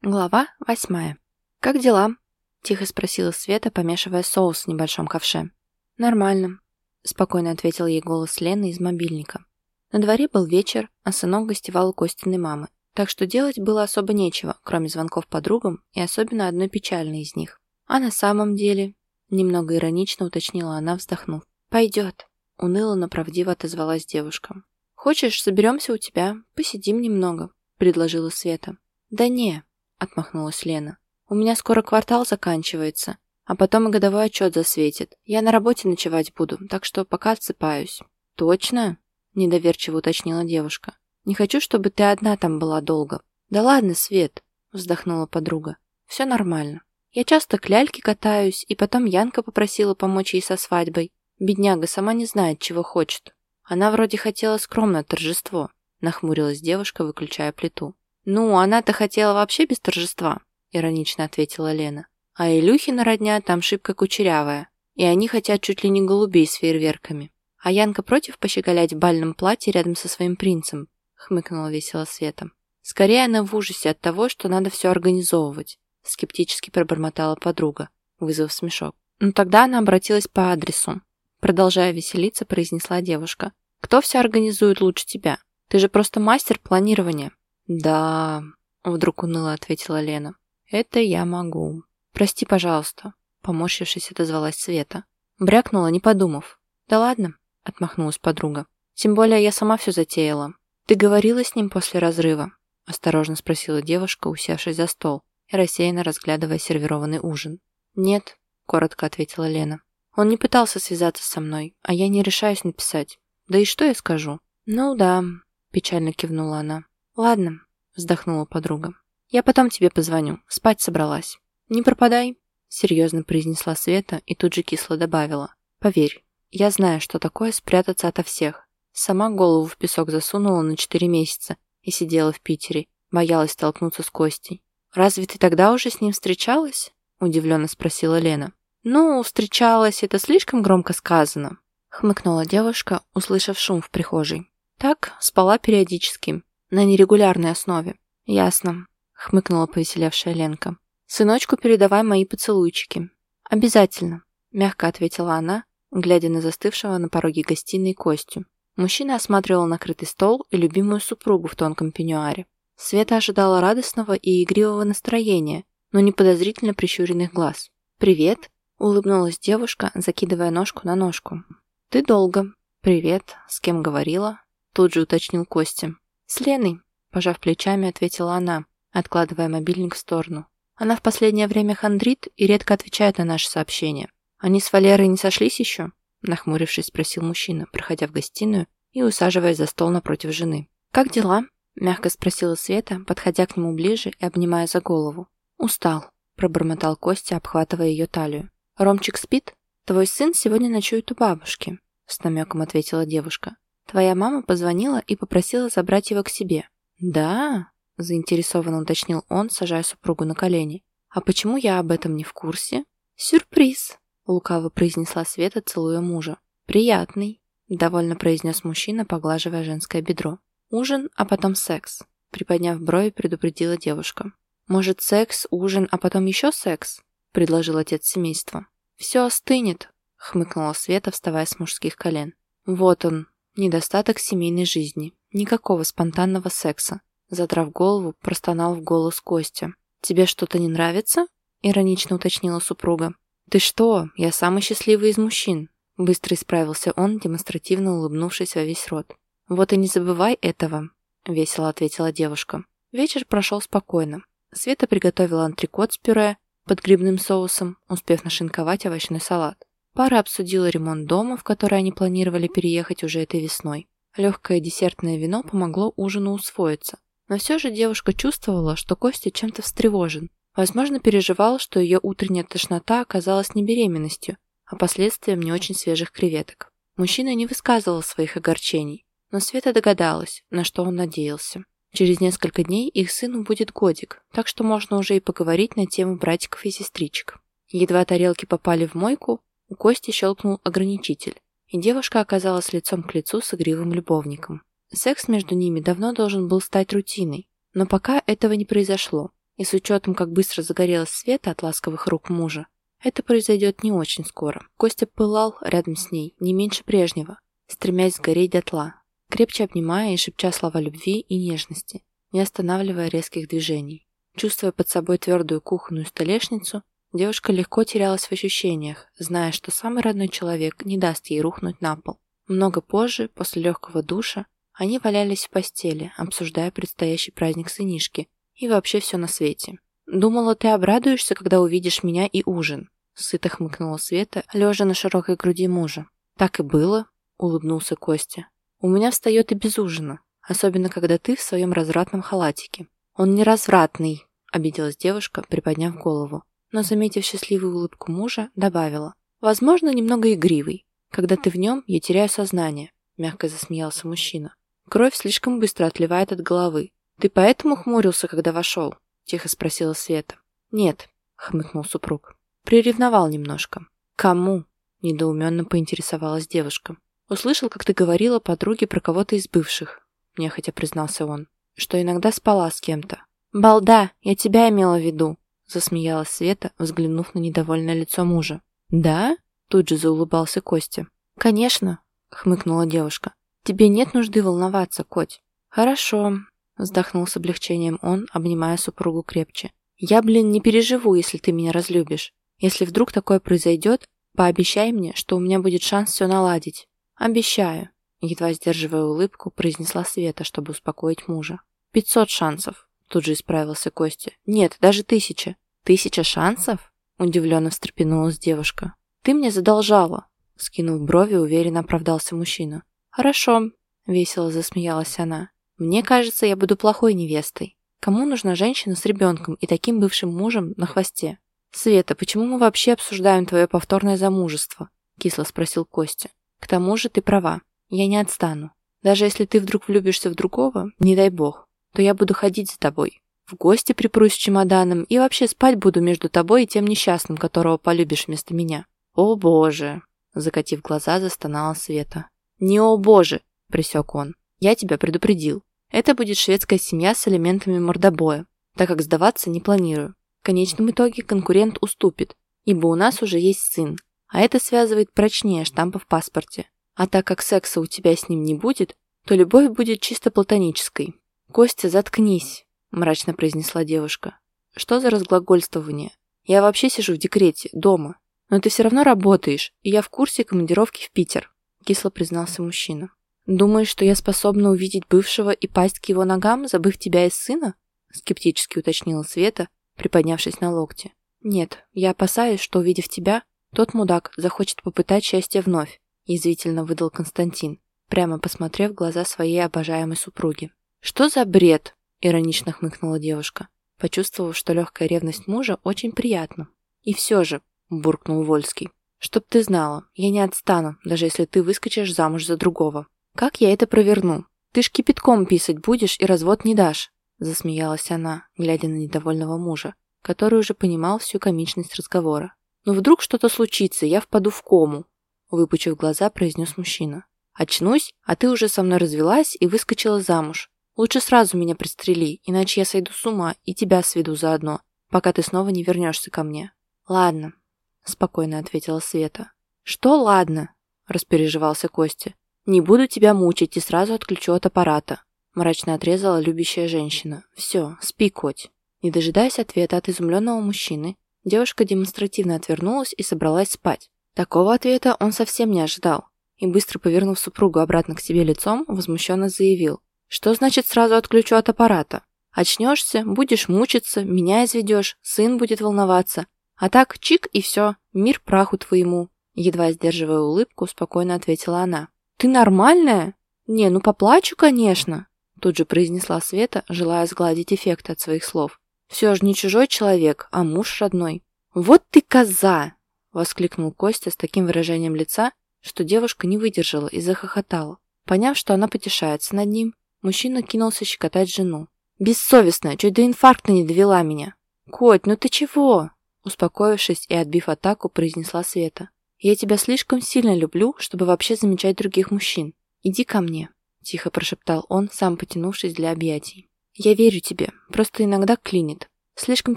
Глава восьмая. «Как дела?» – тихо спросила Света, помешивая соус в небольшом ковше. «Нормально», – спокойно ответил ей голос Лены из мобильника. На дворе был вечер, а сынок гостевал у Костиной мамы, так что делать было особо нечего, кроме звонков подругам и особенно одной печальной из них. А на самом деле, немного иронично уточнила она, вздохнув. «Пойдет», – уныло, но правдиво отозвалась девушка. «Хочешь, соберемся у тебя, посидим немного», – предложила Света. «Да не», — отмахнулась Лена. «У меня скоро квартал заканчивается, а потом и годовой отчет засветит. Я на работе ночевать буду, так что пока отсыпаюсь». «Точно?» — недоверчиво уточнила девушка. «Не хочу, чтобы ты одна там была долго». «Да ладно, Свет», — вздохнула подруга. «Все нормально. Я часто к ляльке катаюсь, и потом Янка попросила помочь ей со свадьбой. Бедняга сама не знает, чего хочет. Она вроде хотела скромное торжество», — нахмурилась девушка, выключая плиту. «Ну, она-то хотела вообще без торжества», — иронично ответила Лена. «А Илюхина родня там шибко кучерявая, и они хотят чуть ли не голубей с фейерверками. А Янка против пощеголять в бальном платье рядом со своим принцем?» — хмыкнула весело Света. «Скорее она в ужасе от того, что надо все организовывать», — скептически пробормотала подруга, вызвав смешок. «Ну тогда она обратилась по адресу». Продолжая веселиться, произнесла девушка. «Кто все организует лучше тебя? Ты же просто мастер планирования». «Да», — вдруг уныло ответила Лена. «Это я могу. Прости, пожалуйста», — поморщившись, отозвалась Света. Брякнула, не подумав. «Да ладно», — отмахнулась подруга. «Тем более я сама все затеяла. Ты говорила с ним после разрыва?» — осторожно спросила девушка, усевшись за стол и рассеянно разглядывая сервированный ужин. «Нет», — коротко ответила Лена. «Он не пытался связаться со мной, а я не решаюсь написать. Да и что я скажу?» «Ну да», — печально кивнула она. «Ладно», — вздохнула подруга. «Я потом тебе позвоню. Спать собралась». «Не пропадай», — серьезно произнесла Света и тут же кисло добавила. «Поверь, я знаю, что такое спрятаться ото всех. Сама голову в песок засунула на четыре месяца и сидела в Питере, боялась столкнуться с Костей. «Разве ты тогда уже с ним встречалась?» — удивленно спросила Лена. «Ну, встречалась, это слишком громко сказано», — хмыкнула девушка, услышав шум в прихожей. «Так, спала периодически, на нерегулярной основе. Ясно, хмыкнула повеселевшая Ленка. Сыночку передавай мои поцелуйчики. Обязательно, мягко ответила она, глядя на застывшего на пороге гостиной Костю. Мужчина осматривал накрытый стол и любимую супругу в тонком пеньюаре. Света ожидала радостного и игривого настроения, но не подозрительно прищуренных глаз. «Привет», — улыбнулась девушка, закидывая ножку на ножку. «Ты долго». «Привет. С кем говорила?» Тут же уточнил Костя. «С Леной», – пожав плечами, ответила она, откладывая мобильник в сторону. «Она в последнее время хандрит и редко отвечает на наши сообщения. Они с Валерой не сошлись еще?» – нахмурившись, спросил мужчина, проходя в гостиную и усаживаясь за стол напротив жены. «Как дела?» – мягко спросила Света, подходя к нему ближе и обнимая за голову. «Устал», – пробормотал Костя, обхватывая ее талию. «Ромчик спит? Твой сын сегодня ночует у бабушки», – с намеком ответила девушка. Твоя мама позвонила и попросила забрать его к себе». «Да?» – заинтересованно уточнил он, сажая супругу на колени. «А почему я об этом не в курсе?» «Сюрприз!» – лукаво произнесла Света, целуя мужа. «Приятный!» – довольно произнес мужчина, поглаживая женское бедро. «Ужин, а потом секс», – приподняв брови, предупредила девушка. «Может, секс, ужин, а потом еще секс?» – предложил отец семейства. «Все остынет», – хмыкнула Света, вставая с мужских колен. «Вот он, Недостаток семейной жизни. Никакого спонтанного секса. Задрав голову, простонал в голос Костя. «Тебе что-то не нравится?» – иронично уточнила супруга. «Ты что? Я самый счастливый из мужчин!» Быстро исправился он, демонстративно улыбнувшись во весь рот. «Вот и не забывай этого», – весело ответила девушка. Вечер прошел спокойно. Света приготовила антрикот с пюре под грибным соусом, успев нашинковать овощной салат. Пара обсудила ремонт дома, в который они планировали переехать уже этой весной. Легкое десертное вино помогло ужину усвоиться. Но все же девушка чувствовала, что Костя чем-то встревожен. Возможно, переживал, что ее утренняя тошнота оказалась не беременностью, а последствием не очень свежих креветок. Мужчина не высказывал своих огорчений, но Света догадалась, на что он надеялся. Через несколько дней их сыну будет годик, так что можно уже и поговорить на тему братиков и сестричек. Едва тарелки попали в мойку, у Кости щелкнул ограничитель, и девушка оказалась лицом к лицу с игривым любовником. Секс между ними давно должен был стать рутиной, но пока этого не произошло. И с учетом, как быстро загорелась Света от ласковых рук мужа, это произойдет не очень скоро. Костя пылал рядом с ней, не меньше прежнего, стремясь сгореть дотла, крепче обнимая и шепча слова любви и нежности, не останавливая резких движений. Чувствуя под собой твердую кухонную столешницу, девушка легко терялась в ощущениях, зная, что самый родной человек не даст ей рухнуть на пол. Много позже, после легкого душа, они валялись в постели, обсуждая предстоящий праздник сынишки и вообще все на свете. «Думала, ты обрадуешься, когда увидишь меня и ужин», — сыто хмыкнула Света, лежа на широкой груди мужа. «Так и было», — улыбнулся Костя. «У меня встает и без ужина, особенно когда ты в своем развратном халатике». «Он не развратный», — обиделась девушка, приподняв голову. Но, заметив счастливую улыбку мужа, добавила. «Возможно, немного игривый. Когда ты в нем, я теряю сознание», — мягко засмеялся мужчина. «Кровь слишком быстро отливает от головы. Ты поэтому хмурился, когда вошел?» — тихо спросила Света. «Нет», — хмыкнул супруг. «Приревновал немножко». «Кому?» — недоуменно поинтересовалась девушка. «Услышал, как ты говорила подруге про кого-то из бывших», — нехотя признался он что иногда спала с кем-то. «Балда, я тебя имела в виду», — засмеялась Света, взглянув на недовольное лицо мужа. «Да?» — тут же заулыбался Костя. «Конечно», — хмыкнула девушка. «Тебе нет нужды волноваться, Коть». «Хорошо», — вздохнул с облегчением он, обнимая супругу крепче. «Я, блин, не переживу, если ты меня разлюбишь. Если вдруг такое произойдет, пообещай мне, что у меня будет шанс все наладить». «Обещаю», — едва сдерживая улыбку, произнесла Света, чтобы успокоить мужа. «Пятьсот шансов», — тут же исправился Костя. «Нет, даже тысяча». «Тысяча шансов?» — удивленно встрепенулась девушка. «Ты мне задолжала», — скинув брови, уверенно оправдался мужчина. «Хорошо», — весело засмеялась она. «Мне кажется, я буду плохой невестой. Кому нужна женщина с ребенком и таким бывшим мужем на хвосте?» «Света, почему мы вообще обсуждаем твое повторное замужество?» — кисло спросил Костя. «К тому же ты права. Я не отстану. Даже если ты вдруг влюбишься в другого, не дай бог, то я буду ходить за тобой. В гости припрусь с чемоданом и вообще спать буду между тобой и тем несчастным, которого полюбишь вместо меня». «О боже!» – закатив глаза, застонала Света. «Не о боже!» – присек он. «Я тебя предупредил. Это будет шведская семья с элементами мордобоя, так как сдаваться не планирую. В конечном итоге конкурент уступит, ибо у нас уже есть сын, а это связывает прочнее штампа в паспорте. А так как секса у тебя с ним не будет, то любовь будет чисто платонической, «Костя, заткнись», – мрачно произнесла девушка. «Что за разглагольствование? Я вообще сижу в декрете, дома. Но ты все равно работаешь, и я в курсе командировки в Питер», – кисло признался мужчина. «Думаешь, что я способна увидеть бывшего и пасть к его ногам, забыв тебя и сына?» – скептически уточнила Света, приподнявшись на локте. «Нет, я опасаюсь, что, увидев тебя, тот мудак захочет попытать счастье вновь», – язвительно выдал Константин, прямо посмотрев в глаза своей обожаемой супруги. «Что за бред?» – иронично хмыкнула девушка, почувствовав, что легкая ревность мужа очень приятна. «И все же», – буркнул Вольский, – «чтоб ты знала, я не отстану, даже если ты выскочишь замуж за другого. Как я это проверну? Ты ж кипятком писать будешь и развод не дашь», – засмеялась она, глядя на недовольного мужа, который уже понимал всю комичность разговора. «Но «Ну вдруг что-то случится, я впаду в кому», – выпучив глаза, произнес мужчина. «Очнусь, а ты уже со мной развелась и выскочила замуж. Лучше сразу меня пристрели, иначе я сойду с ума и тебя сведу заодно, пока ты снова не вернешься ко мне». «Ладно», — спокойно ответила Света. «Что ладно?» — распереживался Костя. «Не буду тебя мучить и сразу отключу от аппарата», — мрачно отрезала любящая женщина. «Все, спи, коть». Не дожидаясь ответа от изумленного мужчины, девушка демонстративно отвернулась и собралась спать. Такого ответа он совсем не ожидал и, быстро повернув супругу обратно к себе лицом, возмущенно заявил. Что значит сразу отключу от аппарата? Очнешься, будешь мучиться, меня изведешь, сын будет волноваться. А так, чик и все, мир праху твоему. Едва сдерживая улыбку, спокойно ответила она. Ты нормальная? Не, ну поплачу, конечно. Тут же произнесла Света, желая сгладить эффект от своих слов. Все же не чужой человек, а муж родной. Вот ты коза! Воскликнул Костя с таким выражением лица, что девушка не выдержала и захохотала. Поняв, что она потешается над ним, Мужчина кинулся щекотать жену. «Бессовестная, чуть до инфаркта не довела меня». «Коть, ну ты чего?» Успокоившись и отбив атаку, произнесла Света. «Я тебя слишком сильно люблю, чтобы вообще замечать других мужчин. Иди ко мне», – тихо прошептал он, сам потянувшись для объятий. «Я верю тебе, просто иногда клинит. Слишком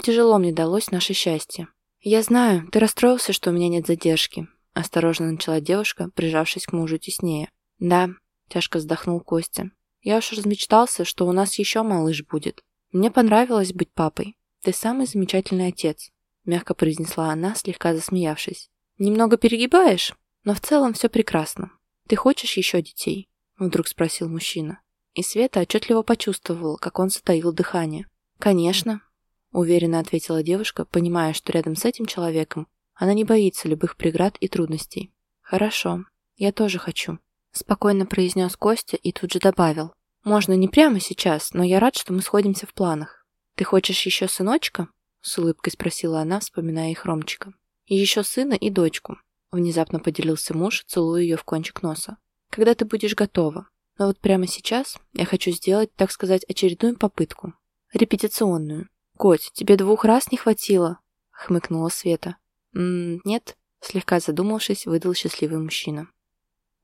тяжело мне далось наше счастье. Я знаю, ты расстроился, что у меня нет задержки. Осторожно начала девушка, прижавшись к мужу теснее. Да, тяжко вздохнул Костя. Я уж размечтался, что у нас еще малыш будет. Мне понравилось быть папой. Ты самый замечательный отец, мягко произнесла она, слегка засмеявшись. Немного перегибаешь, но в целом все прекрасно. Ты хочешь еще детей? Вдруг спросил мужчина. И Света отчетливо почувствовала, как он затаил дыхание. «Конечно», — уверенно ответила девушка, понимая, что рядом с этим человеком она не боится любых преград и трудностей. «Хорошо, я тоже хочу», — спокойно произнес Костя и тут же добавил. «Можно не прямо сейчас, но я рад, что мы сходимся в планах. Ты хочешь еще сыночка?» — с улыбкой спросила она, вспоминая их Ромчика. «И еще сына и дочку», — внезапно поделился муж, целуя ее в кончик носа. «Когда ты будешь готова?» Но вот прямо сейчас я хочу сделать, так сказать, очередную попытку. Репетиционную. «Коть, тебе двух раз не хватило?» — хмыкнула Света. «М -м, «Нет», — слегка задумавшись, выдал счастливый мужчина.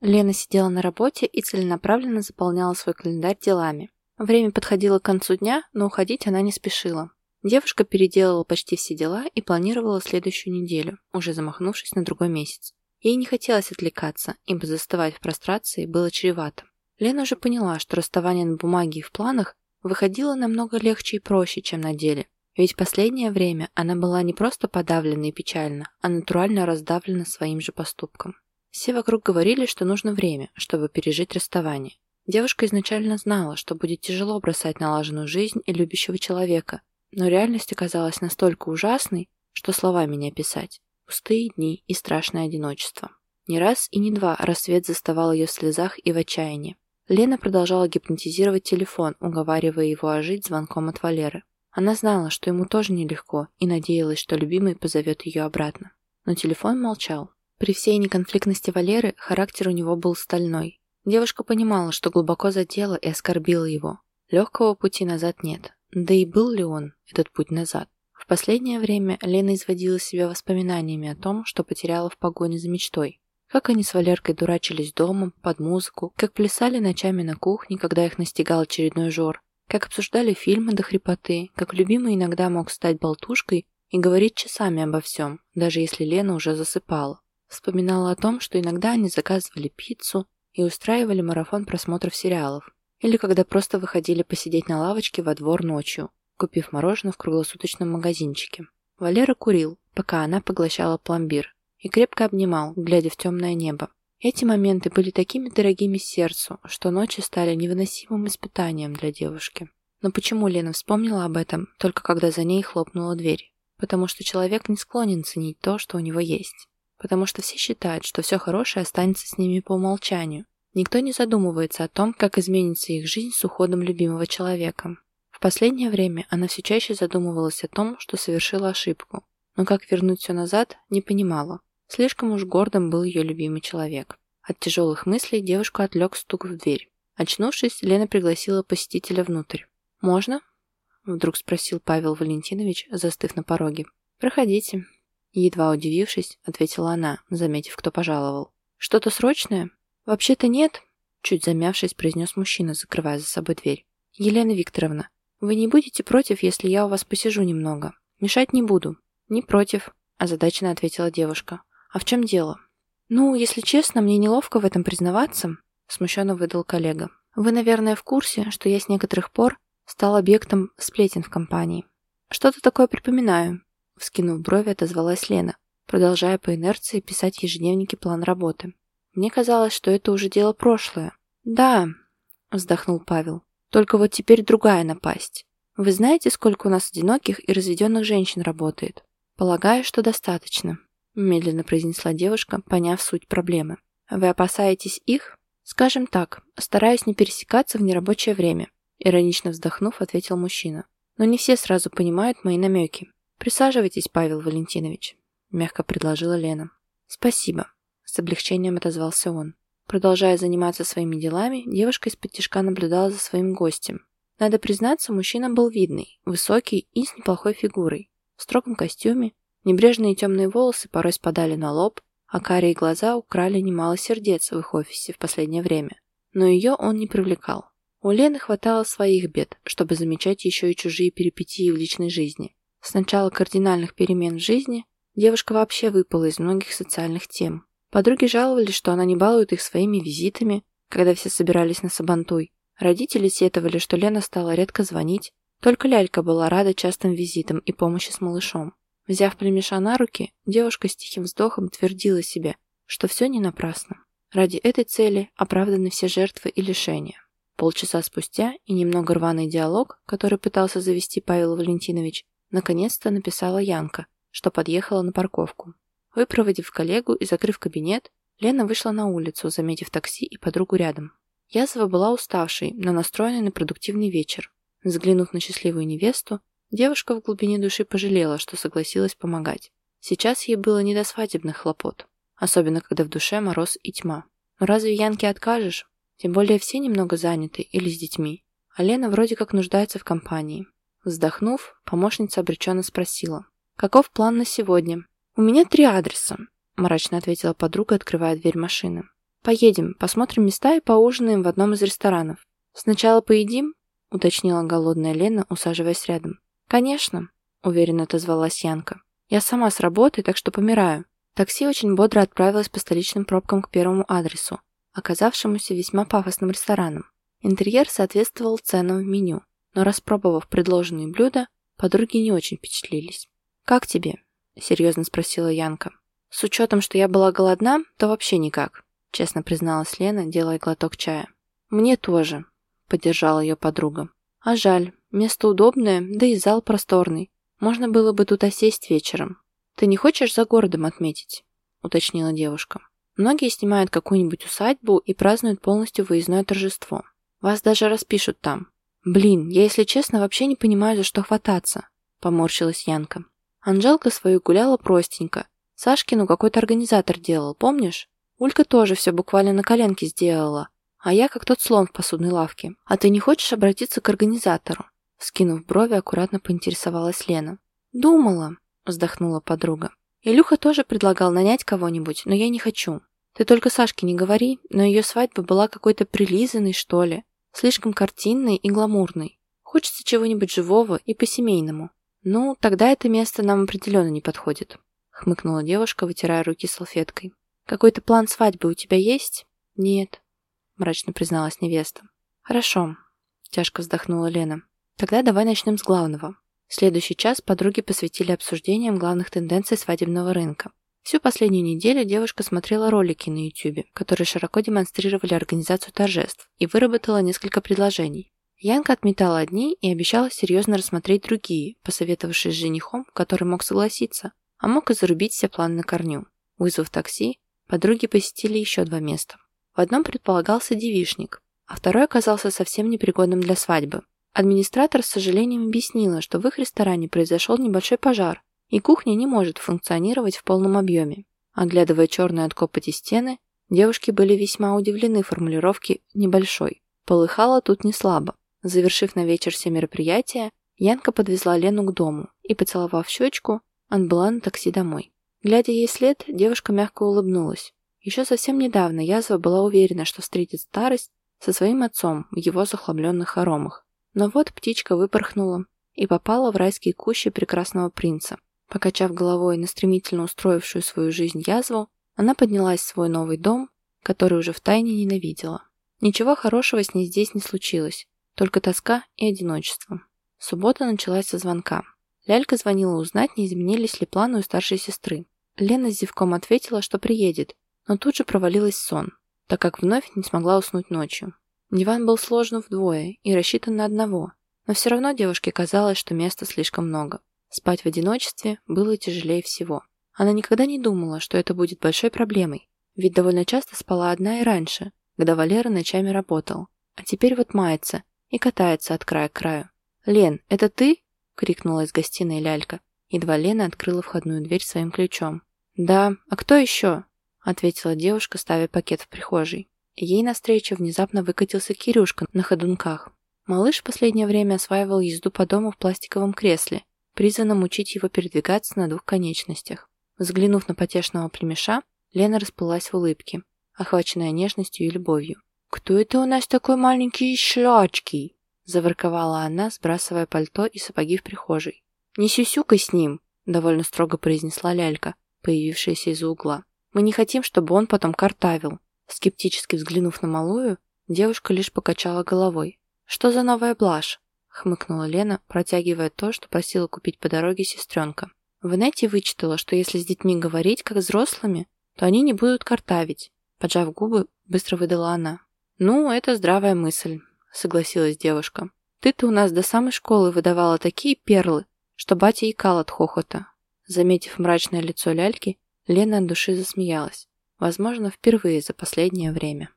Лена сидела на работе и целенаправленно заполняла свой календарь делами. Время подходило к концу дня, но уходить она не спешила. Девушка переделала почти все дела и планировала следующую неделю, уже замахнувшись на другой месяц. Ей не хотелось отвлекаться, ибо заставать в прострации было чревато. Лена уже поняла, что расставание на бумаге и в планах выходило намного легче и проще, чем на деле. Ведь последнее время она была не просто подавлена и печальна, а натурально раздавлена своим же поступком. Все вокруг говорили, что нужно время, чтобы пережить расставание. Девушка изначально знала, что будет тяжело бросать налаженную жизнь и любящего человека, но реальность оказалась настолько ужасной, что словами не описать. Пустые дни и страшное одиночество. Не раз и не два рассвет заставал ее в слезах и в отчаянии. Лена продолжала гипнотизировать телефон, уговаривая его ожить звонком от Валеры. Она знала, что ему тоже нелегко, и надеялась, что любимый позовет ее обратно. Но телефон молчал. При всей неконфликтности Валеры характер у него был стальной. Девушка понимала, что глубоко задела и оскорбила его. Легкого пути назад нет. Да и был ли он, этот путь назад? В последнее время Лена изводила себя воспоминаниями о том, что потеряла в погоне за мечтой. Как они с Валеркой дурачились дома, под музыку, как плясали ночами на кухне, когда их настигал очередной жор, как обсуждали фильмы до хрипоты, как любимый иногда мог стать болтушкой и говорить часами обо всем, даже если Лена уже засыпала. Вспоминала о том, что иногда они заказывали пиццу и устраивали марафон просмотров сериалов, или когда просто выходили посидеть на лавочке во двор ночью, купив мороженое в круглосуточном магазинчике. Валера курил, пока она поглощала пломбир, и крепко обнимал, глядя в темное небо. Эти моменты были такими дорогими сердцу, что ночи стали невыносимым испытанием для девушки. Но почему Лена вспомнила об этом, только когда за ней хлопнула дверь? Потому что человек не склонен ценить то, что у него есть. Потому что все считают, что все хорошее останется с ними по умолчанию. Никто не задумывается о том, как изменится их жизнь с уходом любимого человека. В последнее время она все чаще задумывалась о том, что совершила ошибку, но как вернуть все назад, не понимала. Слишком уж гордым был ее любимый человек. От тяжелых мыслей девушку отвлек стук в дверь. Очнувшись, Лена пригласила посетителя внутрь. «Можно?» – вдруг спросил Павел Валентинович, застыв на пороге. «Проходите». Едва удивившись, ответила она, заметив, кто пожаловал. «Что-то срочное?» «Вообще-то нет», – чуть замявшись, произнес мужчина, закрывая за собой дверь. «Елена Викторовна, вы не будете против, если я у вас посижу немного? Мешать не буду». «Не против», – озадаченно ответила девушка. «А в чем дело?» «Ну, если честно, мне неловко в этом признаваться», — смущенно выдал коллега. «Вы, наверное, в курсе, что я с некоторых пор стал объектом сплетен в компании». «Что-то такое припоминаю», — вскинув брови, отозвалась Лена, продолжая по инерции писать ежедневники план работы. «Мне казалось, что это уже дело прошлое». «Да», — вздохнул Павел, — «только вот теперь другая напасть. Вы знаете, сколько у нас одиноких и разведенных женщин работает? Полагаю, что достаточно» медленно произнесла девушка, поняв суть проблемы. «Вы опасаетесь их?» «Скажем так, стараюсь не пересекаться в нерабочее время», иронично вздохнув, ответил мужчина. «Но не все сразу понимают мои намеки. Присаживайтесь, Павел Валентинович», мягко предложила Лена. «Спасибо», с облегчением отозвался он. Продолжая заниматься своими делами, девушка из-под тишка наблюдала за своим гостем. Надо признаться, мужчина был видный, высокий и с неплохой фигурой. В строгом костюме, Небрежные темные волосы порой спадали на лоб, а карие глаза украли немало сердец в их офисе в последнее время. Но ее он не привлекал. У Лены хватало своих бед, чтобы замечать еще и чужие перипетии в личной жизни. С начала кардинальных перемен в жизни девушка вообще выпала из многих социальных тем. Подруги жаловались, что она не балует их своими визитами, когда все собирались на Сабантуй. Родители сетовали, что Лена стала редко звонить. Только Лялька была рада частым визитам и помощи с малышом. Взяв племеша на руки, девушка с тихим вздохом твердила себе, что все не напрасно. Ради этой цели оправданы все жертвы и лишения. Полчаса спустя и немного рваный диалог, который пытался завести Павел Валентинович, наконец-то написала Янка, что подъехала на парковку. Выпроводив коллегу и закрыв кабинет, Лена вышла на улицу, заметив такси и подругу рядом. Язова была уставшей, но настроенной на продуктивный вечер. Взглянув на счастливую невесту, девушка в глубине души пожалела, что согласилась помогать. Сейчас ей было не до свадебных хлопот, особенно когда в душе мороз и тьма. Но разве Янке откажешь? Тем более все немного заняты или с детьми. А Лена вроде как нуждается в компании. Вздохнув, помощница обреченно спросила. «Каков план на сегодня?» «У меня три адреса», – мрачно ответила подруга, открывая дверь машины. «Поедем, посмотрим места и поужинаем в одном из ресторанов. Сначала поедим?» – уточнила голодная Лена, усаживаясь рядом. «Конечно», – уверенно отозвалась Янка. «Я сама с работы, так что помираю». Такси очень бодро отправилось по столичным пробкам к первому адресу, оказавшемуся весьма пафосным рестораном. Интерьер соответствовал ценам в меню, но распробовав предложенные блюда, подруги не очень впечатлились. «Как тебе?» – серьезно спросила Янка. «С учетом, что я была голодна, то вообще никак», – честно призналась Лена, делая глоток чая. «Мне тоже», – поддержала ее подруга. «А жаль, место удобное, да и зал просторный. Можно было бы тут осесть вечером. Ты не хочешь за городом отметить?» – уточнила девушка. «Многие снимают какую-нибудь усадьбу и празднуют полностью выездное торжество. Вас даже распишут там. Блин, я, если честно, вообще не понимаю, за что хвататься», – поморщилась Янка. Анжелка свою гуляла простенько. Сашкину какой-то организатор делал, помнишь? Улька тоже все буквально на коленке сделала. А я как тот слон в посудной лавке. А ты не хочешь обратиться к организатору? Скинув брови, аккуратно поинтересовалась Лена. «Думала», — вздохнула подруга. «Илюха тоже предлагал нанять кого-нибудь, но я не хочу. Ты только Сашке не говори, но ее свадьба была какой-то прилизанной, что ли. Слишком картинной и гламурной. Хочется чего-нибудь живого и по-семейному. «Ну, тогда это место нам определенно не подходит», — хмыкнула девушка, вытирая руки салфеткой. «Какой-то план свадьбы у тебя есть?» «Нет», — мрачно призналась невеста. «Хорошо», — тяжко вздохнула Лена. «Тогда давай начнем с главного». следующий час подруги посвятили обсуждениям главных тенденций свадебного рынка. Всю последнюю неделю девушка смотрела ролики на YouTube, которые широко демонстрировали организацию торжеств, и выработала несколько предложений. Янка отметала одни и обещала серьезно рассмотреть другие, посоветовавшись с женихом, который мог согласиться, а мог и зарубить все планы на корню. Вызвав такси, подруги посетили еще два места. В одном предполагался девишник, а второй оказался совсем непригодным для свадьбы. Администратор с сожалением объяснила, что в их ресторане произошел небольшой пожар, и кухня не может функционировать в полном объеме. Оглядывая черные от копоти стены, девушки были весьма удивлены формулировки «небольшой». Полыхало тут не слабо. Завершив на вечер все мероприятия, Янка подвезла Лену к дому и, поцеловав щечку, отбыла на такси домой. Глядя ей след, девушка мягко улыбнулась. Еще совсем недавно Язва была уверена, что встретит старость со своим отцом в его захламленных хоромах. Но вот птичка выпорхнула и попала в райские кущи прекрасного принца. Покачав головой на стремительно устроившую свою жизнь язву, она поднялась в свой новый дом, который уже втайне ненавидела. Ничего хорошего с ней здесь не случилось, только тоска и одиночество. Суббота началась со звонка. Лялька звонила узнать, не изменились ли планы у старшей сестры. Лена с зевком ответила, что приедет, но тут же провалилась сон, так как вновь не смогла уснуть ночью. Диван был сложен вдвое и рассчитан на одного, но все равно девушке казалось, что места слишком много. Спать в одиночестве было тяжелее всего. Она никогда не думала, что это будет большой проблемой, ведь довольно часто спала одна и раньше, когда Валера ночами работал. А теперь вот мается и катается от края к краю. «Лен, это ты?» — крикнула из гостиной лялька. Едва Лена открыла входную дверь своим ключом. «Да, а кто еще?» — ответила девушка, ставя пакет в прихожей. Ей навстречу внезапно выкатился Кирюшка на ходунках. Малыш в последнее время осваивал езду по дому в пластиковом кресле, призванном учить его передвигаться на двух конечностях. Взглянув на потешного племеша, Лена расплылась в улыбке, охваченная нежностью и любовью. «Кто это у нас такой маленький шлячки?» Заворковала она, сбрасывая пальто и сапоги в прихожей. «Не сюсюкай с ним», — довольно строго произнесла лялька, появившаяся из-за угла. «Мы не хотим, чтобы он потом картавил». Скептически взглянув на малую, девушка лишь покачала головой. «Что за новая блажь?» — хмыкнула Лена, протягивая то, что просила купить по дороге сестренка. В инете вычитала, что если с детьми говорить, как взрослыми, то они не будут картавить. Поджав губы, быстро выдала она. «Ну, это здравая мысль», — согласилась девушка. «Ты-то у нас до самой школы выдавала такие перлы, что батя икал от хохота». Заметив мрачное лицо ляльки, Лена от души засмеялась. Возможно, впервые за последнее время.